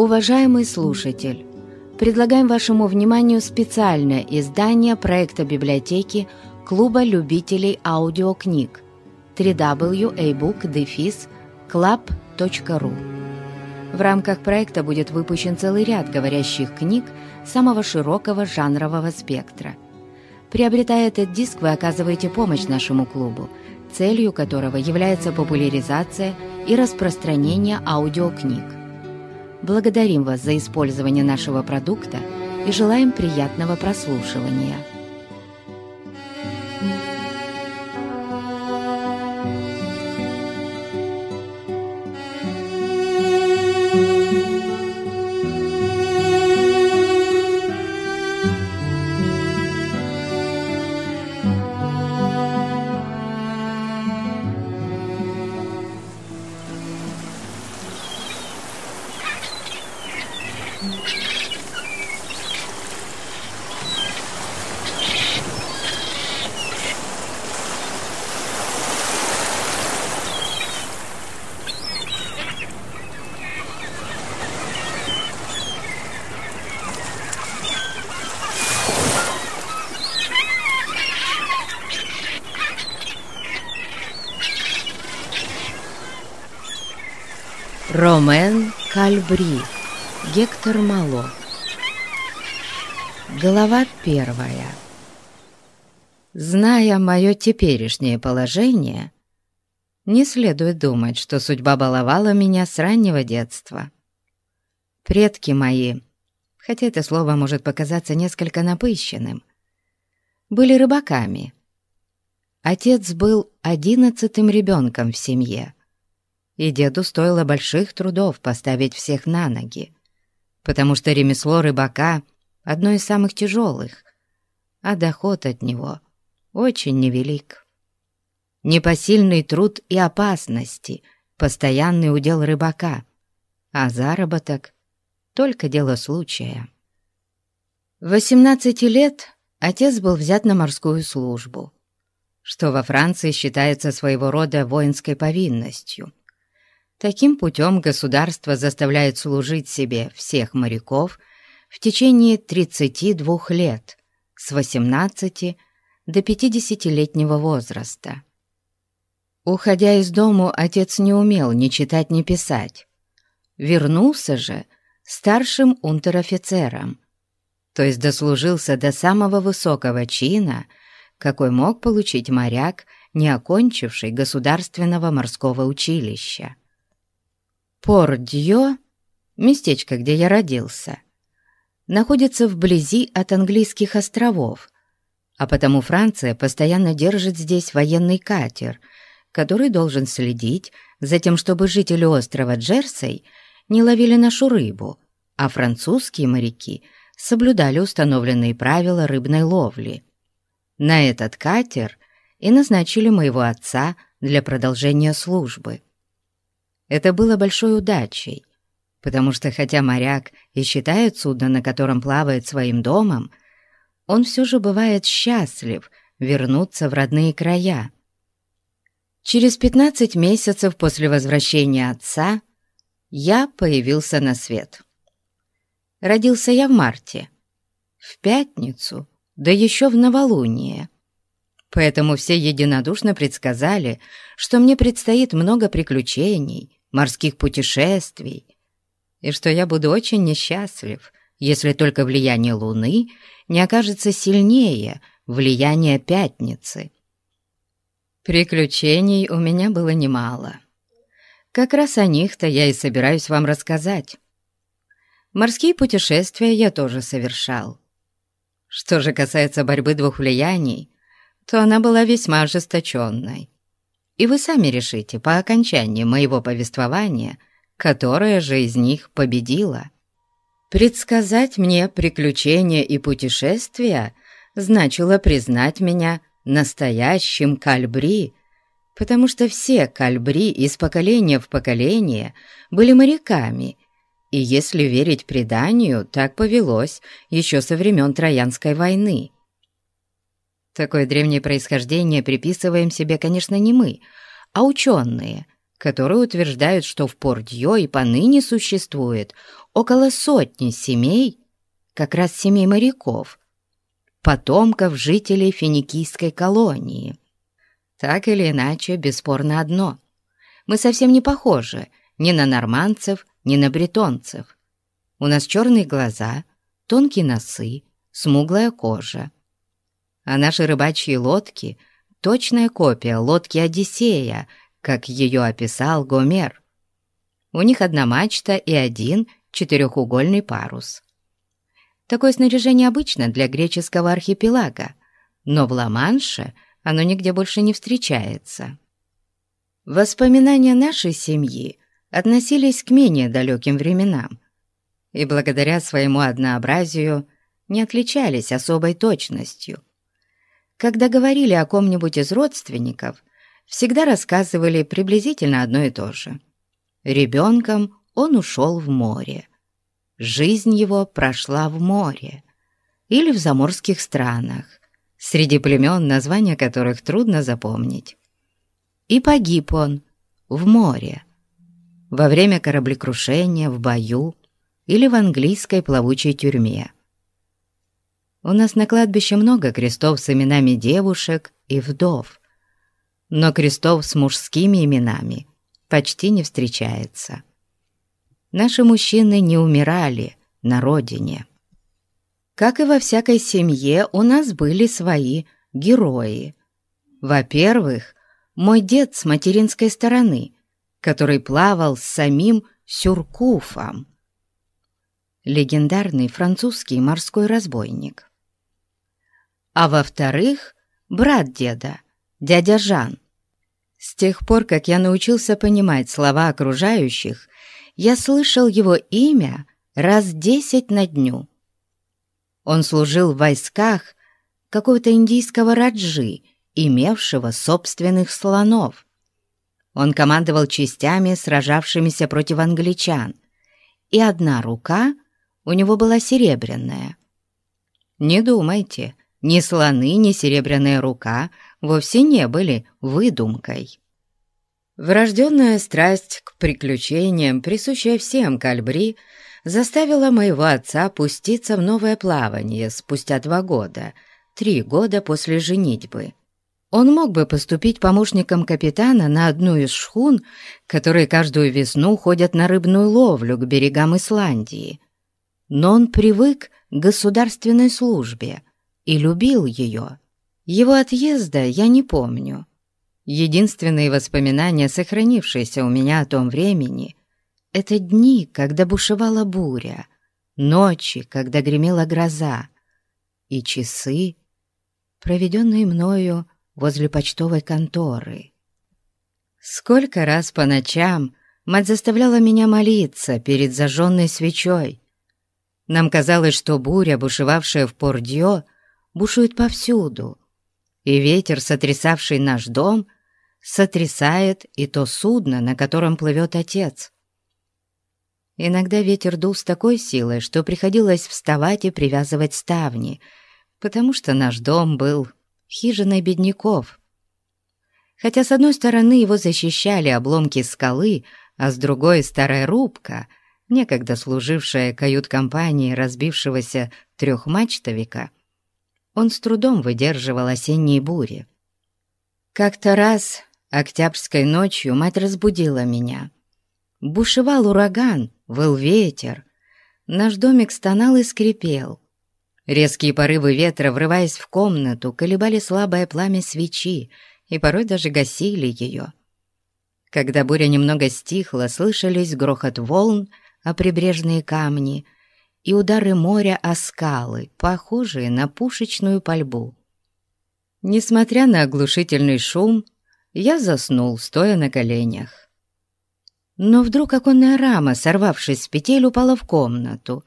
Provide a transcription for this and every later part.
Уважаемый слушатель, предлагаем вашему вниманию специальное издание проекта библиотеки Клуба любителей аудиокниг www.ebook-club.ru В рамках проекта будет выпущен целый ряд говорящих книг самого широкого жанрового спектра. Приобретая этот диск, вы оказываете помощь нашему клубу, целью которого является популяризация и распространение аудиокниг. Благодарим вас за использование нашего продукта и желаем приятного прослушивания. Ромен Кальбри Гектор Мало Глава первая Зная мое теперешнее положение, не следует думать, что судьба баловала меня с раннего детства. Предки мои, хотя это слово может показаться несколько напыщенным, были рыбаками. Отец был одиннадцатым ребенком в семье — и деду стоило больших трудов поставить всех на ноги, потому что ремесло рыбака — одно из самых тяжелых, а доход от него очень невелик. Непосильный труд и опасности — постоянный удел рыбака, а заработок — только дело случая. В 18 лет отец был взят на морскую службу, что во Франции считается своего рода воинской повинностью — Таким путем государство заставляет служить себе всех моряков в течение 32 лет, с 18 до 50-летнего возраста. Уходя из дому, отец не умел ни читать, ни писать. Вернулся же старшим унтер-офицером, то есть дослужился до самого высокого чина, какой мог получить моряк, не окончивший государственного морского училища. Пор-Дьё, местечко, где я родился, находится вблизи от английских островов, а потому Франция постоянно держит здесь военный катер, который должен следить за тем, чтобы жители острова Джерсей не ловили нашу рыбу, а французские моряки соблюдали установленные правила рыбной ловли. На этот катер и назначили моего отца для продолжения службы. Это было большой удачей, потому что хотя моряк и считает судно, на котором плавает своим домом, он все же бывает счастлив вернуться в родные края. Через 15 месяцев после возвращения отца я появился на свет. Родился я в марте, в пятницу, да еще в новолуние. Поэтому все единодушно предсказали, что мне предстоит много приключений, морских путешествий, и что я буду очень несчастлив, если только влияние Луны не окажется сильнее влияния Пятницы. Приключений у меня было немало. Как раз о них-то я и собираюсь вам рассказать. Морские путешествия я тоже совершал. Что же касается борьбы двух влияний, то она была весьма ожесточенной и вы сами решите по окончании моего повествования, которая же из них победила. Предсказать мне приключения и путешествия значило признать меня настоящим кальбри, потому что все кальбри из поколения в поколение были моряками, и если верить преданию, так повелось еще со времен Троянской войны. Такое древнее происхождение приписываем себе, конечно, не мы, а ученые, которые утверждают, что в Пордьё и поныне существует около сотни семей, как раз семей моряков, потомков жителей финикийской колонии. Так или иначе, бесспорно одно. Мы совсем не похожи ни на норманцев, ни на бретонцев. У нас черные глаза, тонкие носы, смуглая кожа. А наши рыбачьи лодки — точная копия лодки Одиссея, как ее описал Гомер. У них одна мачта и один четырехугольный парус. Такое снаряжение обычно для греческого архипелага, но в Ла-Манше оно нигде больше не встречается. Воспоминания нашей семьи относились к менее далеким временам и благодаря своему однообразию не отличались особой точностью. Когда говорили о ком-нибудь из родственников, всегда рассказывали приблизительно одно и то же. Ребенком он ушел в море. Жизнь его прошла в море или в заморских странах, среди племен, названия которых трудно запомнить. И погиб он в море, во время кораблекрушения, в бою или в английской плавучей тюрьме. У нас на кладбище много крестов с именами девушек и вдов, но крестов с мужскими именами почти не встречается наши мужчины не умирали на родине. Как и во всякой семье, у нас были свои герои. Во-первых, мой дед с материнской стороны, который плавал с самим Сюркуфом, легендарный французский морской разбойник. А во-вторых, брат деда, дядя Жан. С тех пор, как я научился понимать слова окружающих, я слышал его имя раз десять на дню. Он служил в войсках какого-то индийского раджи, имевшего собственных слонов. Он командовал частями, сражавшимися против англичан, и одна рука у него была серебряная. Не думайте, ни слоны, ни серебряная рука вовсе не были выдумкой. Врожденная страсть к приключениям, присущая всем кальбри, заставила моего отца пуститься в новое плавание спустя два года, три года после женитьбы. Он мог бы поступить помощником капитана на одну из шхун, которые каждую весну ходят на рыбную ловлю к берегам Исландии. Но он привык к государственной службе и любил ее. Его отъезда я не помню. Единственные воспоминания, сохранившиеся у меня о том времени, это дни, когда бушевала буря, ночи, когда гремела гроза, и часы, проведенные мною возле почтовой конторы. Сколько раз по ночам мать заставляла меня молиться перед зажженной свечой. Нам казалось, что буря, бушевавшая в Пордье, бушует повсюду, и ветер, сотрясавший наш дом — сотрясает и то судно, на котором плывет отец. Иногда ветер дул с такой силой, что приходилось вставать и привязывать ставни, потому что наш дом был хижиной бедняков. Хотя с одной стороны его защищали обломки скалы, а с другой — старая рубка, некогда служившая кают-компанией разбившегося трехмачтовика, он с трудом выдерживал осенние бури. Как-то раз Октябрьской ночью мать разбудила меня. Бушевал ураган, выл ветер. Наш домик стонал и скрипел. Резкие порывы ветра, врываясь в комнату, колебали слабое пламя свечи и порой даже гасили ее. Когда буря немного стихла, слышались грохот волн о прибрежные камни и удары моря о скалы, похожие на пушечную пальбу. Несмотря на оглушительный шум, я заснул, стоя на коленях. Но вдруг оконная рама, сорвавшись с петель, упала в комнату.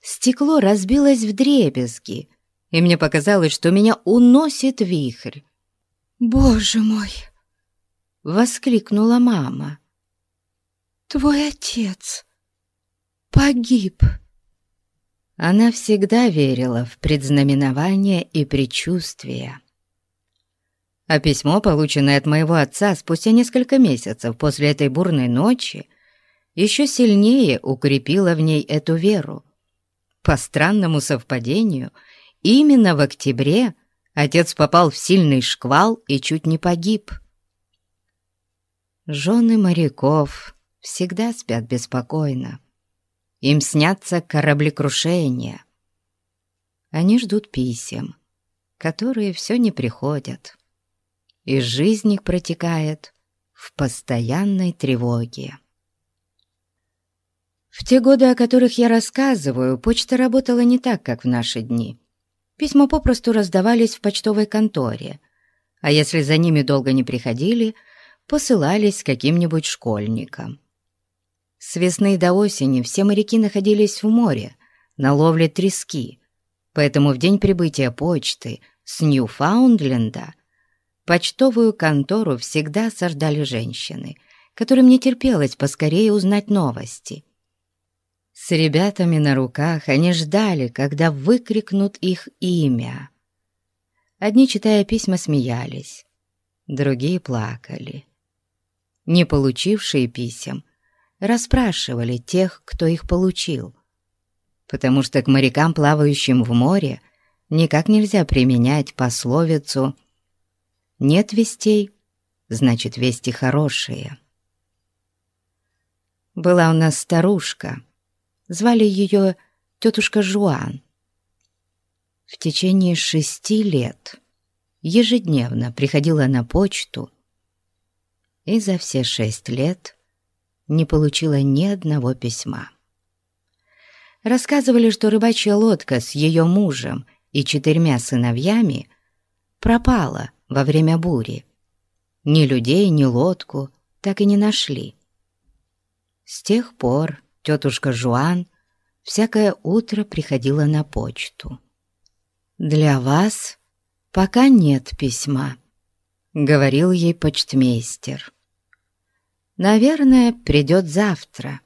Стекло разбилось в дребезги, и мне показалось, что меня уносит вихрь. «Боже мой!» — воскликнула мама. «Твой отец погиб!» Она всегда верила в предзнаменования и предчувствия а письмо, полученное от моего отца спустя несколько месяцев после этой бурной ночи, еще сильнее укрепило в ней эту веру. По странному совпадению, именно в октябре отец попал в сильный шквал и чуть не погиб. Жены моряков всегда спят беспокойно. Им снятся кораблекрушения. Они ждут писем, которые все не приходят. И жизнь их протекает в постоянной тревоге. В те годы, о которых я рассказываю, почта работала не так, как в наши дни. Письма попросту раздавались в почтовой конторе, а если за ними долго не приходили, посылались каким-нибудь школьникам. С весны до осени все моряки находились в море, на ловле трески, поэтому в день прибытия почты с Ньюфаундленда почтовую контору всегда осаждали женщины, которым не терпелось поскорее узнать новости – с ребятами на руках они ждали, когда выкрикнут их имя. Одни, читая письма, смеялись, другие плакали. Не получившие писем расспрашивали тех, кто их получил, потому что к морякам, плавающим в море, никак нельзя применять пословицу «нет вестей, значит, вести хорошие». Была у нас старушка — Звали ее тетушка Жуан. В течение шести лет ежедневно приходила на почту и за все шесть лет не получила ни одного письма. Рассказывали, что рыбачья лодка с ее мужем и четырьмя сыновьями пропала во время бури. Ни людей, ни лодку так и не нашли. С тех пор тетушка Жуан всякое утро приходила на почту. «Для вас пока нет письма», — говорил ей почтмейстер. «Наверное, придет завтра».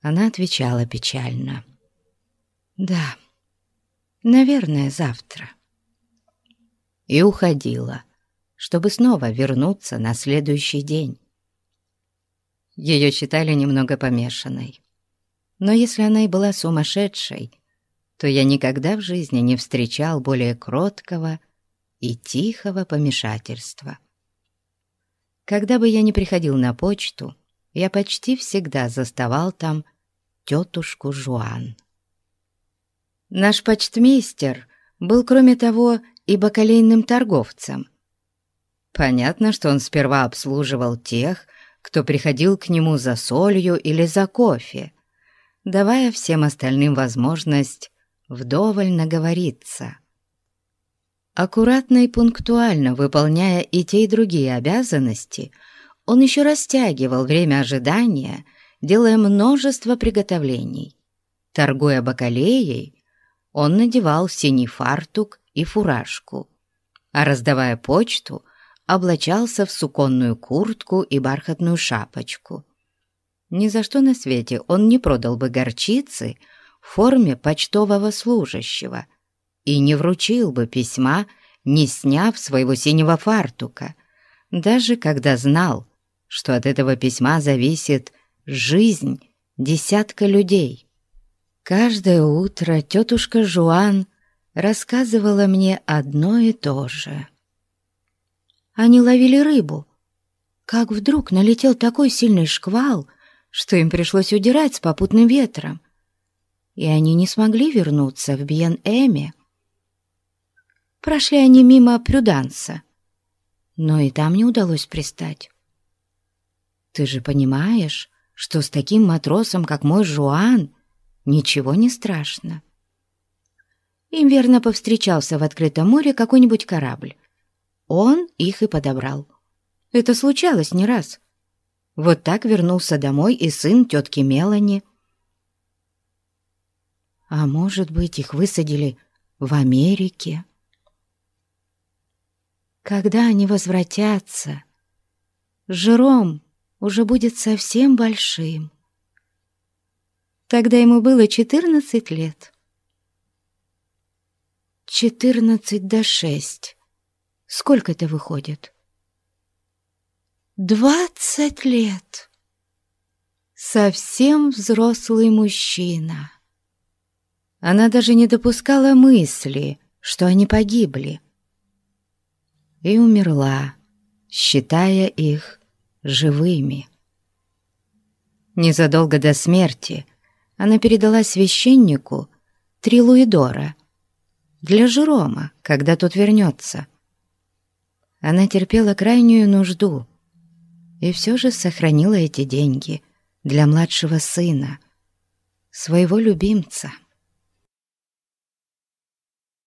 Она отвечала печально. «Да, наверное, завтра». И уходила, чтобы снова вернуться на следующий день. Ее считали немного помешанной. Но если она и была сумасшедшей, то я никогда в жизни не встречал более кроткого и тихого помешательства. Когда бы я ни приходил на почту, я почти всегда заставал там тетушку Жуан. Наш почтмейстер был, кроме того, и бакалейным торговцем. Понятно, что он сперва обслуживал тех, кто приходил к нему за солью или за кофе, давая всем остальным возможность вдоволь наговориться. Аккуратно и пунктуально выполняя и те, и другие обязанности, он еще растягивал время ожидания, делая множество приготовлений. Торгуя бакалеей, он надевал синий фартук и фуражку, а раздавая почту, облачался в суконную куртку и бархатную шапочку. Ни за что на свете он не продал бы горчицы в форме почтового служащего и не вручил бы письма, не сняв своего синего фартука, даже когда знал, что от этого письма зависит жизнь десятка людей. Каждое утро тетушка Жуан рассказывала мне одно и то же. Они ловили рыбу. Как вдруг налетел такой сильный шквал, что им пришлось удирать с попутным ветром, и они не смогли вернуться в Бьен-Эме. Прошли они мимо Прюданса, но и там не удалось пристать. Ты же понимаешь, что с таким матросом, как мой Жуан, ничего не страшно. Им верно повстречался в открытом море какой-нибудь корабль, он их и подобрал. Это случалось не раз. Вот так вернулся домой и сын тетки Мелани. А может быть, их высадили в Америке? Когда они возвратятся, Жером уже будет совсем большим. Тогда ему было четырнадцать лет. Четырнадцать до шесть. Сколько это выходит? Двадцать лет! совсем взрослый мужчина. Она даже не допускала мысли, что они погибли. И умерла, считая их живыми. Незадолго до смерти она передала священнику три луидора для Жерома, когда тот вернется. Она терпела крайнюю нужду и все же сохранила эти деньги для младшего сына, своего любимца.